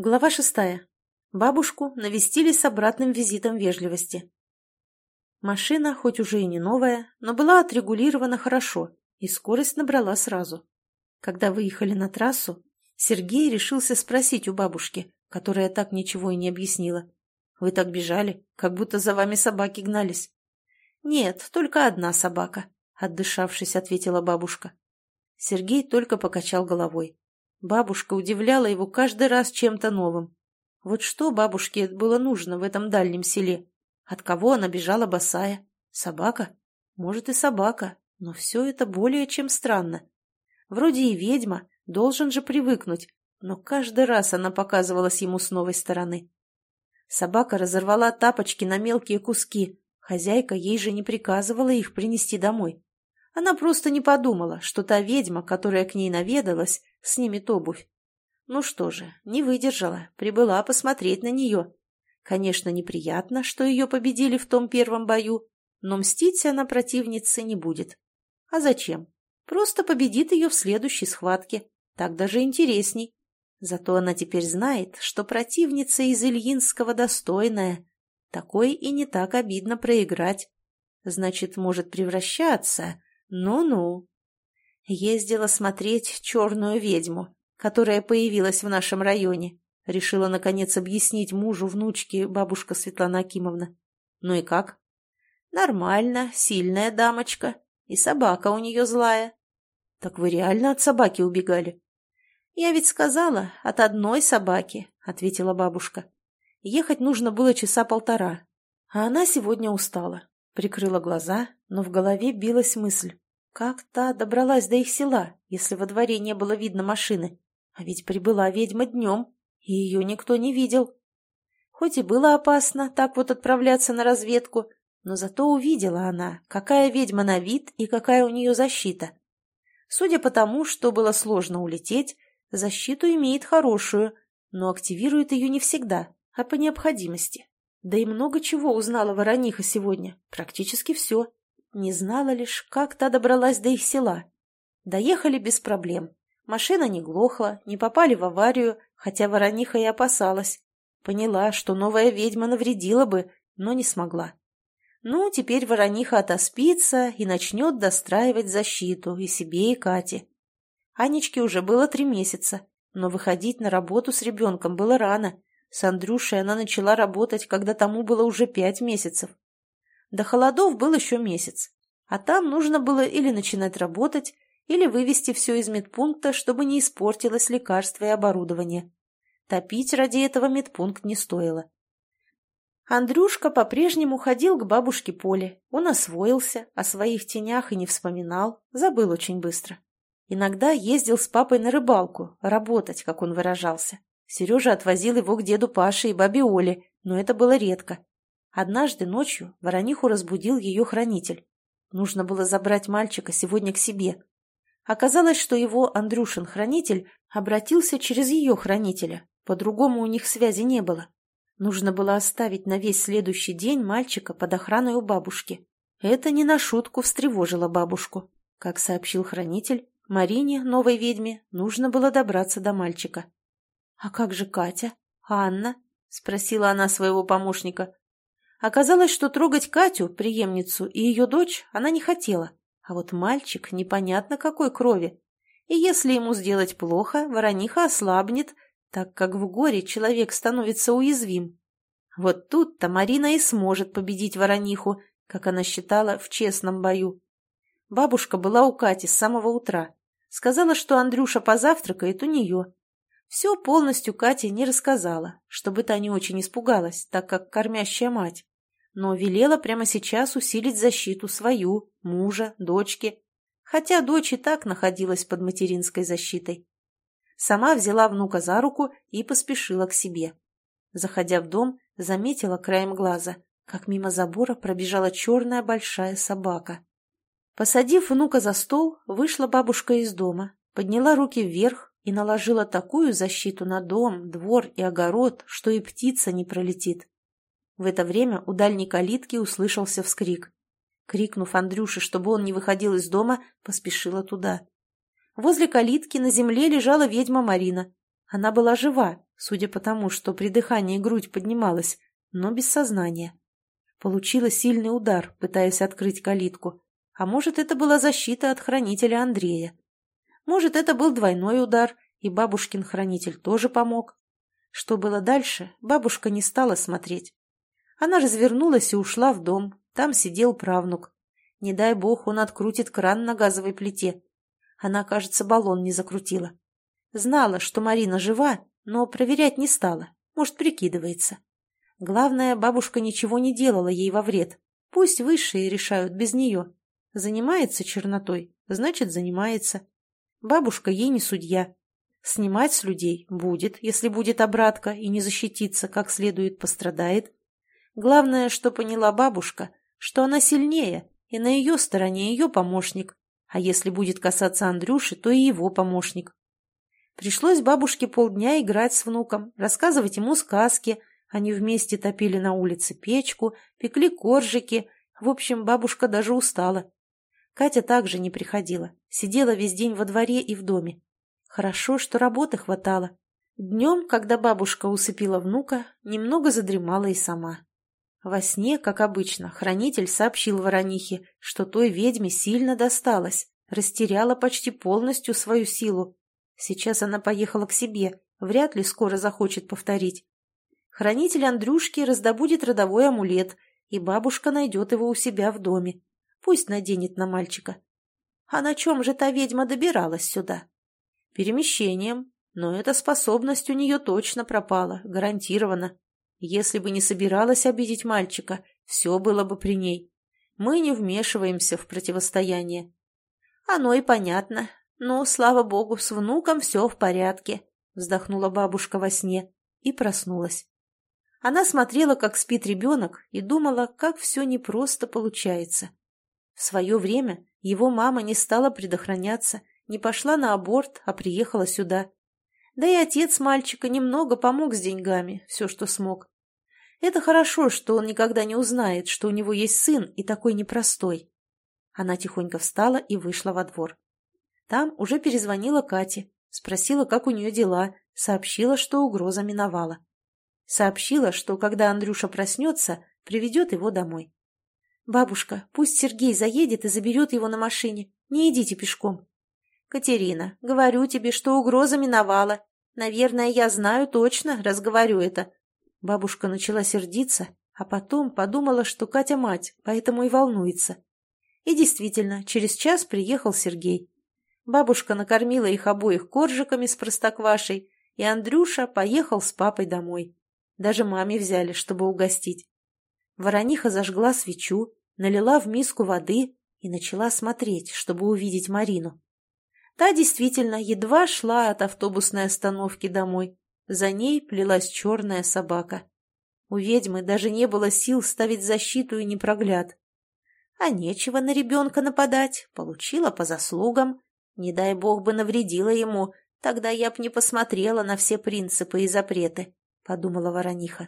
Глава шестая. Бабушку навестили с обратным визитом вежливости. Машина, хоть уже и не новая, но была отрегулирована хорошо, и скорость набрала сразу. Когда выехали на трассу, Сергей решился спросить у бабушки, которая так ничего и не объяснила. «Вы так бежали, как будто за вами собаки гнались». «Нет, только одна собака», — отдышавшись, ответила бабушка. Сергей только покачал головой. Бабушка удивляла его каждый раз чем-то новым. Вот что бабушке было нужно в этом дальнем селе? От кого она бежала босая? Собака? Может и собака, но все это более чем странно. Вроде и ведьма, должен же привыкнуть, но каждый раз она показывалась ему с новой стороны. Собака разорвала тапочки на мелкие куски, хозяйка ей же не приказывала их принести домой. Она просто не подумала, что та ведьма, которая к ней наведалась, снимет обувь. Ну что же, не выдержала, прибыла посмотреть на нее. Конечно, неприятно, что ее победили в том первом бою, но мстить она противнице не будет. А зачем? Просто победит ее в следующей схватке. Так даже интересней. Зато она теперь знает, что противница из Ильинского достойная. Такой и не так обидно проиграть. Значит, может превращаться. Ну-ну. Ездила смотреть черную ведьму, которая появилась в нашем районе. Решила, наконец, объяснить мужу внучки бабушка Светлана Акимовна. Ну и как? Нормально, сильная дамочка. И собака у нее злая. Так вы реально от собаки убегали? Я ведь сказала, от одной собаки, ответила бабушка. Ехать нужно было часа полтора. А она сегодня устала. Прикрыла глаза, но в голове билась мысль. Как та добралась до их села, если во дворе не было видно машины? А ведь прибыла ведьма днем, и ее никто не видел. Хоть и было опасно так вот отправляться на разведку, но зато увидела она, какая ведьма на вид и какая у нее защита. Судя по тому, что было сложно улететь, защиту имеет хорошую, но активирует ее не всегда, а по необходимости. Да и много чего узнала Ворониха сегодня, практически все. Не знала лишь, как та добралась до их села. Доехали без проблем. Машина не глохла, не попали в аварию, хотя ворониха и опасалась. Поняла, что новая ведьма навредила бы, но не смогла. Ну, теперь ворониха отоспится и начнет достраивать защиту и себе, и Кате. Анечке уже было три месяца, но выходить на работу с ребенком было рано. С Андрюшей она начала работать, когда тому было уже пять месяцев. До холодов был еще месяц, а там нужно было или начинать работать, или вывести все из медпункта, чтобы не испортилось лекарство и оборудование. Топить ради этого медпункт не стоило. Андрюшка по-прежнему ходил к бабушке Поле. Он освоился, о своих тенях и не вспоминал, забыл очень быстро. Иногда ездил с папой на рыбалку, работать, как он выражался. Сережа отвозил его к деду Паше и бабе Оле, но это было редко. Однажды ночью Ворониху разбудил ее хранитель. Нужно было забрать мальчика сегодня к себе. Оказалось, что его Андрюшин хранитель обратился через ее хранителя. По-другому у них связи не было. Нужно было оставить на весь следующий день мальчика под охраной у бабушки. Это не на шутку встревожило бабушку. Как сообщил хранитель, Марине, новой ведьме, нужно было добраться до мальчика. «А как же Катя? Анна?» — спросила она своего помощника. Оказалось, что трогать Катю, преемницу, и ее дочь она не хотела, а вот мальчик непонятно какой крови. И если ему сделать плохо, ворониха ослабнет, так как в горе человек становится уязвим. Вот тут-то Марина и сможет победить ворониху, как она считала, в честном бою. Бабушка была у Кати с самого утра. Сказала, что Андрюша позавтракает у нее. Все полностью Кате не рассказала, чтобы та не очень испугалась, так как кормящая мать но велела прямо сейчас усилить защиту свою, мужа, дочки, хотя дочь и так находилась под материнской защитой. Сама взяла внука за руку и поспешила к себе. Заходя в дом, заметила краем глаза, как мимо забора пробежала черная большая собака. Посадив внука за стол, вышла бабушка из дома, подняла руки вверх и наложила такую защиту на дом, двор и огород, что и птица не пролетит. В это время у дальней калитки услышался вскрик. Крикнув Андрюше, чтобы он не выходил из дома, поспешила туда. Возле калитки на земле лежала ведьма Марина. Она была жива, судя по тому, что при дыхании грудь поднималась, но без сознания. Получила сильный удар, пытаясь открыть калитку. А может, это была защита от хранителя Андрея. Может, это был двойной удар, и бабушкин хранитель тоже помог. Что было дальше, бабушка не стала смотреть. Она развернулась и ушла в дом. Там сидел правнук. Не дай бог, он открутит кран на газовой плите. Она, кажется, баллон не закрутила. Знала, что Марина жива, но проверять не стала. Может, прикидывается. Главное, бабушка ничего не делала ей во вред. Пусть высшие решают без нее. Занимается чернотой, значит, занимается. Бабушка ей не судья. Снимать с людей будет, если будет обратка и не защититься, как следует пострадает. Главное, что поняла бабушка, что она сильнее, и на ее стороне ее помощник, а если будет касаться Андрюши, то и его помощник. Пришлось бабушке полдня играть с внуком, рассказывать ему сказки, они вместе топили на улице печку, пекли коржики, в общем, бабушка даже устала. Катя также не приходила, сидела весь день во дворе и в доме. Хорошо, что работы хватало. Днем, когда бабушка усыпила внука, немного задремала и сама. Во сне, как обычно, хранитель сообщил Воронихе, что той ведьме сильно досталось, растеряла почти полностью свою силу. Сейчас она поехала к себе, вряд ли скоро захочет повторить. Хранитель Андрюшки раздобудет родовой амулет, и бабушка найдет его у себя в доме. Пусть наденет на мальчика. А на чем же та ведьма добиралась сюда? Перемещением, но эта способность у нее точно пропала, гарантированно. Если бы не собиралась обидеть мальчика, все было бы при ней. Мы не вмешиваемся в противостояние. Оно и понятно. Но, слава богу, с внуком все в порядке, вздохнула бабушка во сне и проснулась. Она смотрела, как спит ребенок, и думала, как все непросто получается. В свое время его мама не стала предохраняться, не пошла на аборт, а приехала сюда. Да и отец мальчика немного помог с деньгами, все, что смог. Это хорошо, что он никогда не узнает, что у него есть сын и такой непростой. Она тихонько встала и вышла во двор. Там уже перезвонила Кате, спросила, как у нее дела, сообщила, что угроза миновала. Сообщила, что когда Андрюша проснется, приведет его домой. «Бабушка, пусть Сергей заедет и заберет его на машине. Не идите пешком». «Катерина, говорю тебе, что угроза миновала. Наверное, я знаю точно, раз говорю это». Бабушка начала сердиться, а потом подумала, что Катя мать, поэтому и волнуется. И действительно, через час приехал Сергей. Бабушка накормила их обоих коржиками с простоквашей, и Андрюша поехал с папой домой. Даже маме взяли, чтобы угостить. Ворониха зажгла свечу, налила в миску воды и начала смотреть, чтобы увидеть Марину. Та действительно едва шла от автобусной остановки домой. За ней плелась черная собака. У ведьмы даже не было сил ставить защиту и непрогляд. А нечего на ребенка нападать, получила по заслугам. Не дай бог бы навредила ему, тогда я б не посмотрела на все принципы и запреты, — подумала Ворониха.